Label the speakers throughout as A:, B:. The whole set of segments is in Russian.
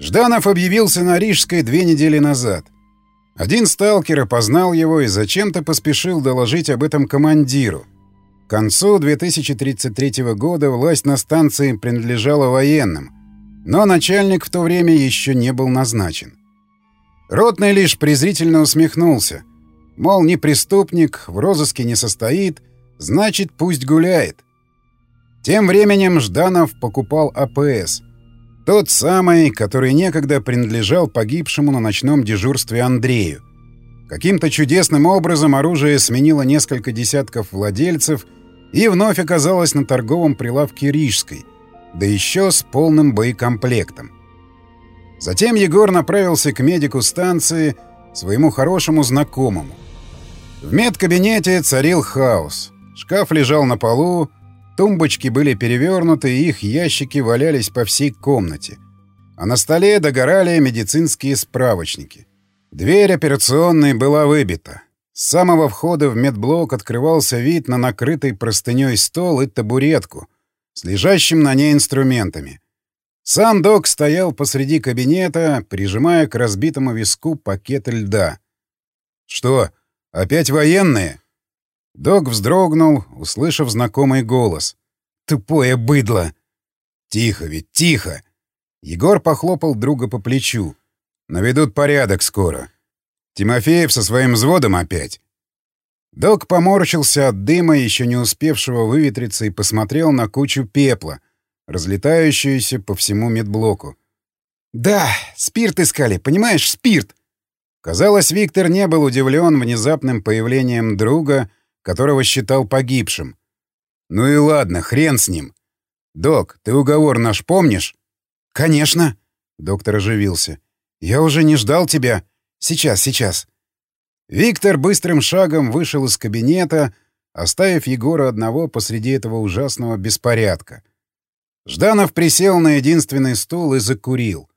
A: Жданов объявился на Рижской две недели назад. Один сталкер опознал его и зачем-то поспешил доложить об этом командиру. К концу 2033 года власть на станции принадлежала военным, но начальник в то время еще не был назначен. Ротный лишь презрительно усмехнулся. Мол, не преступник, в розыске не состоит, значит, пусть гуляет. Тем временем Жданов покупал АПС — тот самый, который некогда принадлежал погибшему на ночном дежурстве Андрею. Каким-то чудесным образом оружие сменило несколько десятков владельцев и вновь оказалось на торговом прилавке Рижской, да еще с полным боекомплектом. Затем Егор направился к медику станции, своему хорошему знакомому. В медкабинете царил хаос. Шкаф лежал на полу, Тумбочки были перевернуты, и их ящики валялись по всей комнате. А на столе догорали медицинские справочники. Дверь операционной была выбита. С самого входа в медблок открывался вид на накрытый простыней стол и табуретку с лежащим на ней инструментами. Сам док стоял посреди кабинета, прижимая к разбитому виску пакет льда. «Что, опять военные?» Док вздрогнул, услышав знакомый голос. «Тупое быдло!» «Тихо ведь, тихо!» Егор похлопал друга по плечу. «Наведут порядок скоро. Тимофеев со своим взводом опять». Док поморщился от дыма, еще не успевшего выветриться, и посмотрел на кучу пепла, разлетающуюся по всему медблоку. «Да, спирт искали, понимаешь, спирт!» Казалось, Виктор не был удивлен внезапным появлением друга, которого считал погибшим. Ну и ладно, хрен с ним. Док, ты уговор наш помнишь? Конечно. Доктор оживился. Я уже не ждал тебя. Сейчас, сейчас. Виктор быстрым шагом вышел из кабинета, оставив Егора одного посреди этого ужасного беспорядка. Жданов присел на единственный стул и закурил.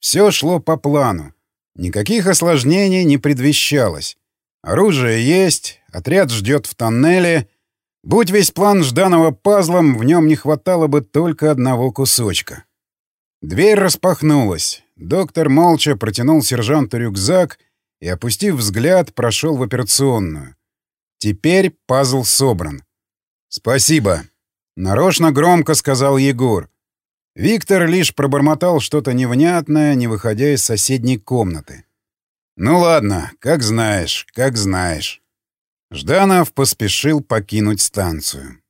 A: Все шло по плану. Никаких осложнений не предвещалось. Оружие есть, отряд ждет в тоннеле. Будь весь план Жданова пазлом, в нем не хватало бы только одного кусочка. Дверь распахнулась. Доктор молча протянул сержанту рюкзак и, опустив взгляд, прошел в операционную. Теперь пазл собран. «Спасибо», — нарочно громко сказал Егор. Виктор лишь пробормотал что-то невнятное, не выходя из соседней комнаты. «Ну ладно, как знаешь, как знаешь». Жданов поспешил покинуть станцию.